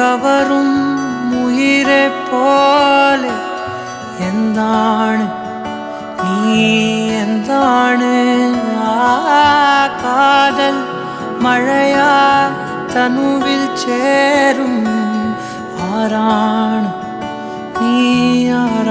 കവറും മുയിരെ പോലെ എന്താണ്? നീ എന്താണ്? ആ കാതൽ മഴയാ തനുവിൽ ചേരും. ആരാണ്? നീ ആരാണ്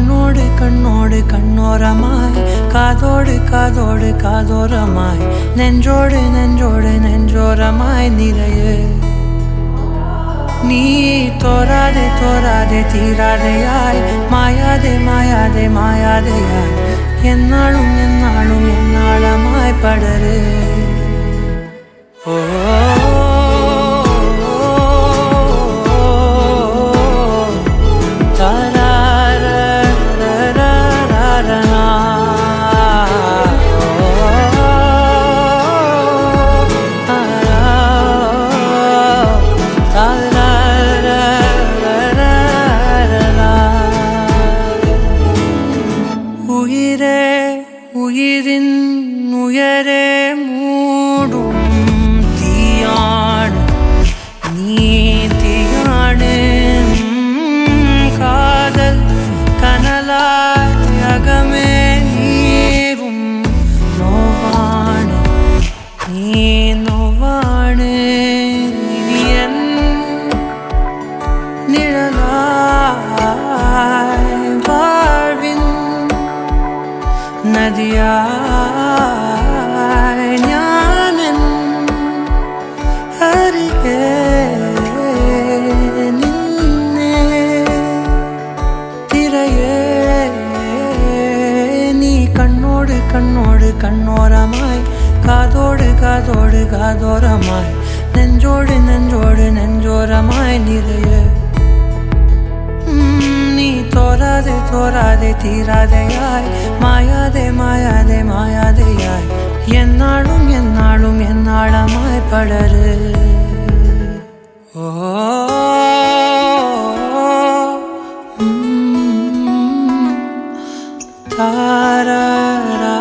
കണ്ണോട് കണ്ണോട് കണ്ണോരമായി കാതോട് കാതോട് കാതോരമായി നെഞ്ചോട് നെഞ്ചോട് നെഞ്ചോരമായി നിറയെ. നീ തോരാതെ തോരാതെ തീരാതെയായി മായാതെ മായാതെ മായാതെയായി. എന്നാളും എന്നാളും എന്നാളമായി നദിയായി ഞാനൻ അരികെ തിരയേ നീ കണ്ണോട് കണ്ണോട് കണ്ണോരമായി കാതോട് കാതോട് കാതോരമായി നെഞ്ചോട് നെഞ്ചോട് നെഞ്ചോരമായി നിറയെ തീരാതെയായി മായാതെ മായാതെ മായാതെയായി. എന്നാളും എന്നാളും എന്നാളമായി പടര്. ഓ ഉം, താരാരാ.